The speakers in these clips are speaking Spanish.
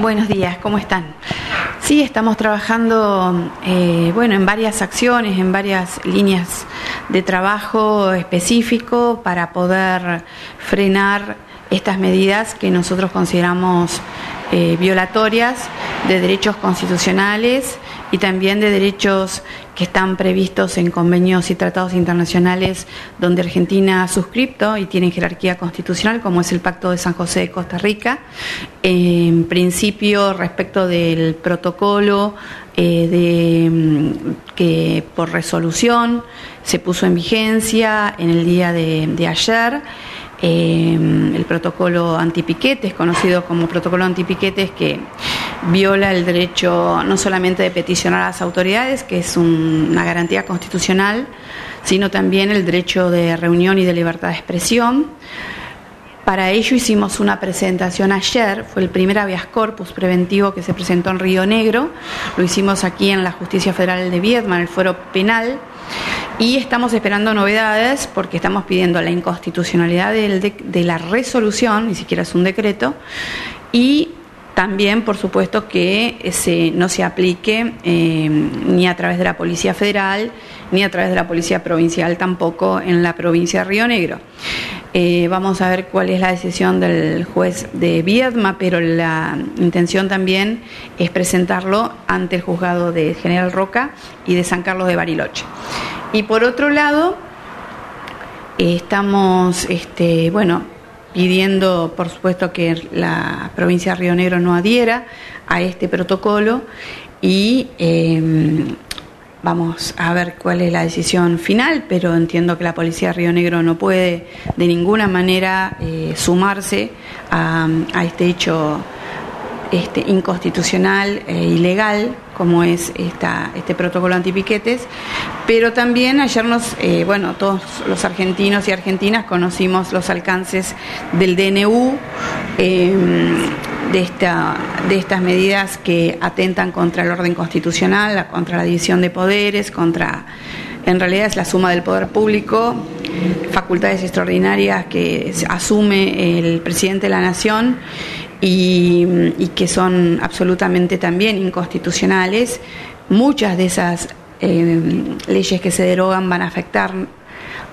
Buenos días, ¿cómo están? Sí, estamos trabajando eh, bueno, en varias acciones, en varias líneas de trabajo específico para poder frenar estas medidas que nosotros consideramos eh, violatorias de derechos constitucionales y también de derechos que están previstos en convenios y tratados internacionales donde Argentina ha suscripto y tiene jerarquía constitucional, como es el Pacto de San José de Costa Rica. En principio, respecto del protocolo eh, de, mm, que por resolución se puso en vigencia en el día de ayer. Em, el protocolo antipiquetes, conocido como protocolo antipiquetes, que viola el derecho no solamente de peticionar a las autoridades, que es una garantía constitucional, sino también el derecho de reunión y de libertad de expresión. Para ello hicimos una presentación ayer, fue el primer habeas corpus preventivo que se presentó en Río Negro, lo hicimos aquí en la Justicia Federal de Viedma, en el Fuero Penal, y estamos esperando novedades porque estamos pidiendo la inconstitucionalidad de, la resolución, ni siquiera es un decreto, y también, por supuesto, que se, no se aplique eh, ni a través de la Policía Federal ni a través de la Policía Provincial tampoco en la provincia de Río Negro. Eh, vamos a ver cuál es la decisión del juez de Viedma, pero la intención también es presentarlo ante el juzgado de General Roca y de San Carlos de Bariloche. Y por otro lado, estamos, este, bueno, pidiendo, por supuesto, que la provincia de Río Negro no adhiera a este protocolo y em, vamos a ver cuál es la decisión final, pero entiendo que la policía de Río Negro no puede de ninguna manera eh, sumarse a, este hecho este, inconstitucional e ilegal como es esta, este protocolo antipiquetes, pero también ayer nos, eh, bueno, todos los argentinos y argentinas conocimos los alcances del DNU, em, de, esta, de estas medidas que atentan contra el orden constitucional, contra la división de poderes, contra, en realidad es la suma del poder público, facultades extraordinarias que asume el presidente de la Nación y, que son absolutamente también inconstitucionales. Muchas de esas eh, leyes que se derogan van a afectar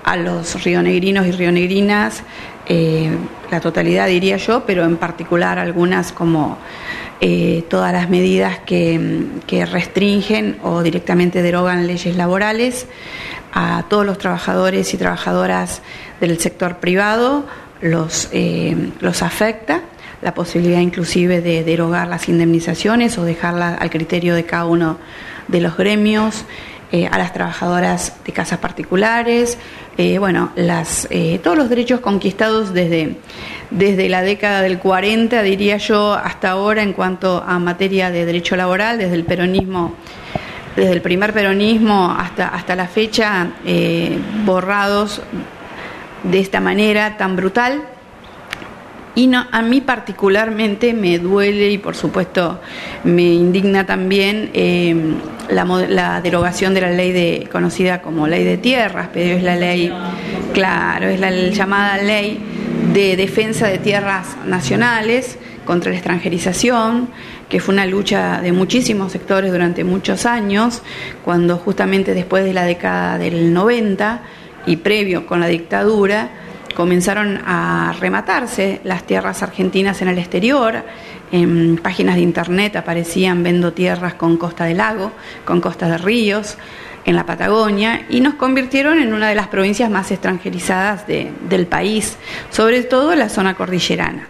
a los rionegrinos y rionegrinas, eh, la totalidad diría yo, pero en particular algunas como eh, todas las medidas que, que, restringen o directamente derogan leyes laborales a todos los trabajadores y trabajadoras del sector privado, los, los afecta la posibilidad inclusive de derogar las indemnizaciones o dejarla al criterio de cada uno de los gremios, eh, a las trabajadoras de casas particulares, eh, bueno, las, eh, todos los derechos conquistados desde, desde la década del 40, diría yo, hasta ahora en cuanto a materia de derecho laboral, desde el peronismo desde el primer peronismo hasta, hasta la fecha, borrados de esta manera tan brutal. Y no, a mí particularmente me duele y por supuesto me indigna también eh, la, derogación de la ley de, conocida como ley de tierras, pero es la ley, claro, es la llamada ley de defensa de tierras nacionales contra la extranjerización, que fue una lucha de muchísimos sectores durante muchos años, cuando justamente después de la década del 90 y previo con la dictadura, comenzaron a rematarse las tierras argentinas en el exterior. En páginas de internet aparecían vendo tierras con costa de lago, con costa de ríos, en la Patagonia, y nos convirtieron en una de las provincias más extranjerizadas del país, sobre todo la zona cordillerana.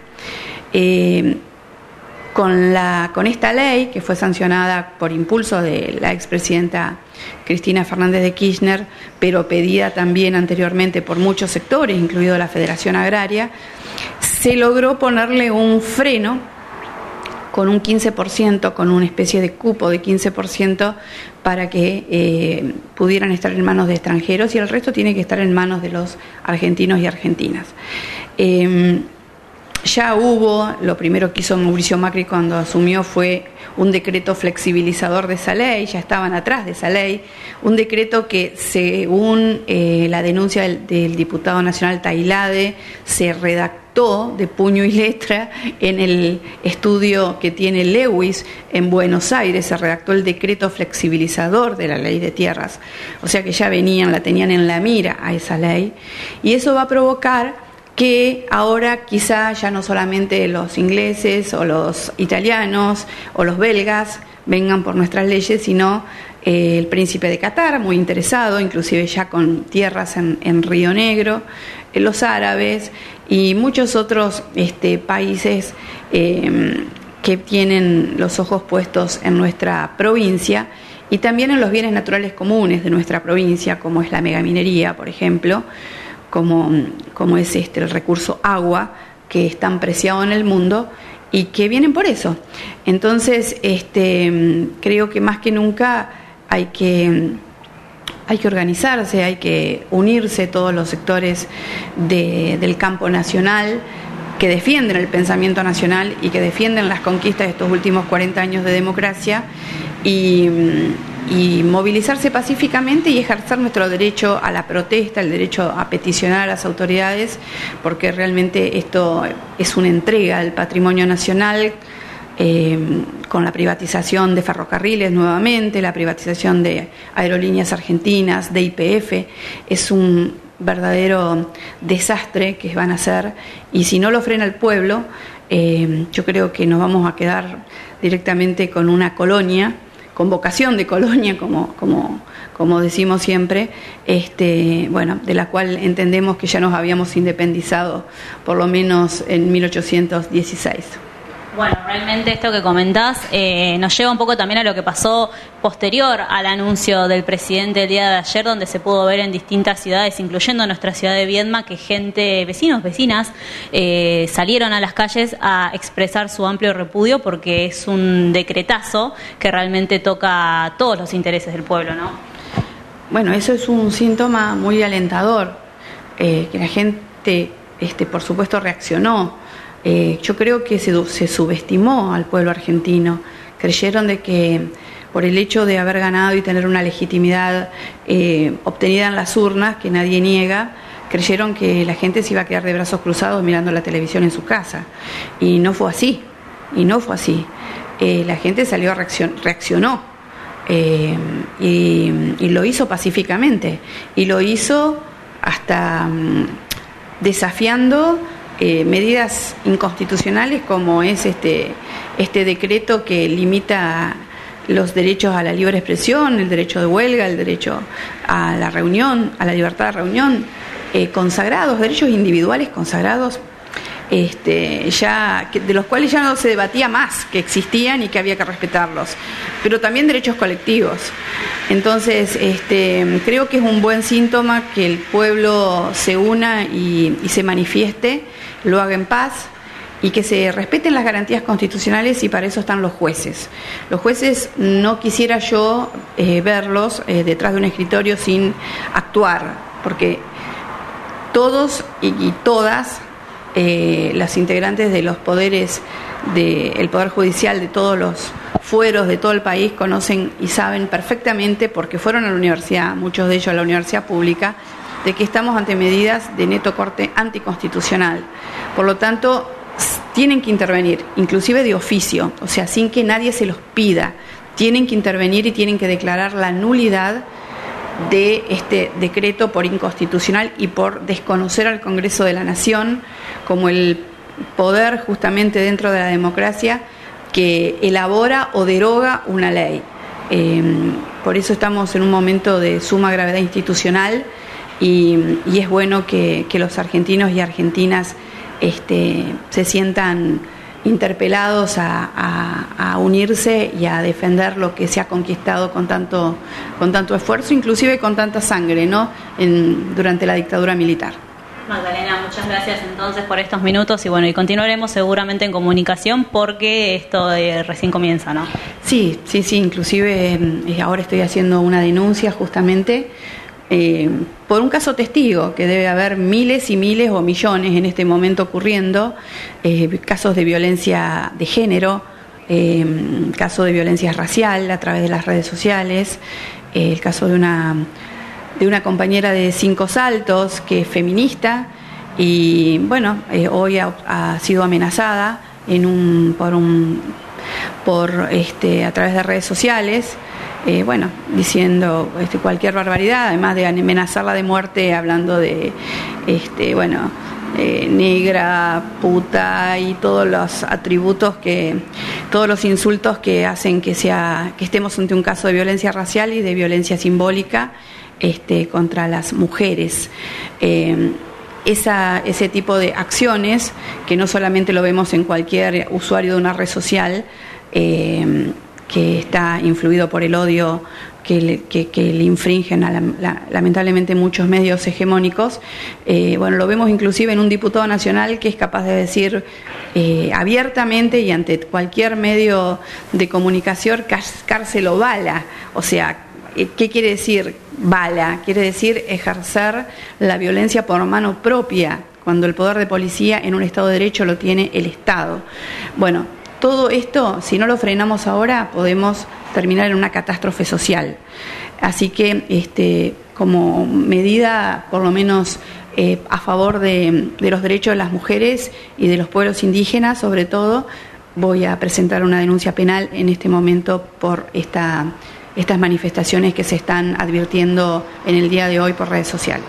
Eh, con, la, con esta ley, que fue sancionada por impulso de la expresidenta Cristina Fernández de Kirchner, pero pedida también anteriormente por muchos sectores, incluido la Federación Agraria, se logró ponerle un freno con un 15%, con una especie de cupo de 15% para que eh, pudieran estar en manos de extranjeros y el resto tiene que estar en manos de los argentinos y argentinas. Em, ya hubo, lo primero que hizo Mauricio Macri cuando asumió fue un decreto flexibilizador de esa ley, ya estaban atrás de esa ley, un decreto que según eh, la denuncia del, diputado nacional Tailade se redactó de puño y letra en el estudio que tiene Lewis en Buenos Aires, se redactó el decreto flexibilizador de la ley de tierras, o sea que ya venían, la tenían en la mira a esa ley, y eso va a provocar que ahora quizá ya no solamente los ingleses o los italianos o los belgas vengan por nuestras leyes, sino eh, el príncipe de Qatar, muy interesado, inclusive ya con tierras en, Río Negro, eh, los árabes y muchos otros este, países em, que tienen los ojos puestos en nuestra provincia y también en los bienes naturales comunes de nuestra provincia, como es la megaminería, por ejemplo, como, como es este, el recurso agua, que es tan preciado en el mundo y que vienen por eso. Entonces, este, creo que más que nunca hay que, hay que organizarse, hay que unirse todos los sectores del campo nacional que defienden el pensamiento nacional y que defienden las conquistas de estos últimos 40 años de democracia y, y, movilizarse pacíficamente y ejercer nuestro derecho a la protesta, el derecho a peticionar a las autoridades, porque realmente esto es una entrega del patrimonio nacional eh, con la privatización de ferrocarriles nuevamente, la privatización de aerolíneas argentinas, de IPF, es un verdadero desastre que van a hacer. Y si no lo frena el pueblo, eh, yo creo que nos vamos a quedar directamente con una colonia, con vocación de colonia, como, como, como decimos siempre, este, bueno, de la cual entendemos que ya nos habíamos independizado por lo menos en 1816. Bueno, realmente esto que comentás eh, nos lleva un poco también a lo que pasó posterior al anuncio del presidente el día de ayer, donde se pudo ver en distintas ciudades, incluyendo nuestra ciudad de Viedma, que gente, vecinos, vecinas, eh, salieron a las calles a expresar su amplio repudio porque es un decretazo que realmente toca todos los intereses del pueblo, ¿no? Bueno, eso es un síntoma muy alentador, eh, que la gente, este, por supuesto, reaccionó eh, yo creo que se, subestimó al pueblo argentino. Creyeron de que por el hecho de haber ganado y tener una legitimidad eh, obtenida en las urnas, que nadie niega, creyeron que la gente se iba a quedar de brazos cruzados mirando la televisión en su casa. Y no fue así, y no fue así. Eh, la gente salió, reaccionó y, lo hizo pacíficamente, y lo hizo hasta mm, desafiando eh, medidas inconstitucionales como es este, este decreto que limita los derechos a la libre expresión, el derecho de huelga, el derecho a la reunión, a la libertad de reunión, eh, consagrados, derechos individuales consagrados, este, ya, de los cuales ya no se debatía más que existían y que había que respetarlos, pero también derechos colectivos. Entonces, este, creo que es un buen síntoma que el pueblo se una y se manifieste lo haga en paz y que se respeten las garantías constitucionales y para eso están los jueces. Los jueces no quisiera yo eh, verlos eh, detrás de un escritorio sin actuar, porque todos y, todas eh, las integrantes de los poderes del Poder Judicial, de todos los fueros de todo el país, conocen y saben perfectamente, porque fueron a la universidad, muchos de ellos a la universidad pública, de que estamos ante medidas de neto corte anticonstitucional. Por lo tanto, tienen que intervenir, inclusive de oficio, o sea, sin que nadie se los pida. Tienen que intervenir y tienen que declarar la nulidad de este decreto por inconstitucional y por desconocer al Congreso de la Nación como el poder justamente dentro de la democracia que elabora o deroga una ley. Eh, por eso estamos en un momento de suma gravedad institucional y, es bueno que, los argentinos y argentinas este, se sientan interpelados a, unirse y a defender lo que se ha conquistado con tanto, con tanto esfuerzo, inclusive con tanta sangre, ¿no? En, durante la dictadura militar. Magdalena, muchas gracias entonces por estos minutos y bueno, y continuaremos seguramente en comunicación porque esto eh, recién comienza, ¿no? Sí, sí, sí, inclusive eh, ahora estoy haciendo una denuncia justamente eh, por un caso testigo, que debe haber miles y miles o millones en este momento ocurriendo, eh, casos de violencia de género, eh, caso de violencia racial a través de las redes sociales, eh, el caso de una, de una compañera de cinco saltos que es feminista y bueno, eh, hoy ha, sido amenazada en un, por un, por este, a través de redes sociales. Eh, bueno, diciendo este, cualquier barbaridad, además de amenazarla de muerte, hablando de, este, bueno, eh, negra, puta y todos los atributos que, todos los insultos que hacen que sea, que estemos ante un caso de violencia racial y de violencia simbólica este, contra las mujeres. Ese tipo de acciones, que no solamente lo vemos en cualquier usuario de una red social, eh, que está influido por el odio que le, infringen a lamentablemente muchos medios hegemónicos. Eh, bueno, lo vemos inclusive en un diputado nacional que es capaz de decir eh, abiertamente y ante cualquier medio de comunicación cárcel o bala. O sea, ¿qué quiere decir? bala, quiere decir ejercer la violencia por mano propia, cuando el poder de policía en un Estado de Derecho lo tiene el Estado. Bueno, todo esto, si no lo frenamos ahora, podemos terminar en una catástrofe social. Así que, este, como medida, por lo menos eh, a favor de, de los derechos de las mujeres y de los pueblos indígenas, sobre todo, voy a presentar una denuncia penal en este momento por esta estas manifestaciones que se están advirtiendo en el día de hoy por redes sociales.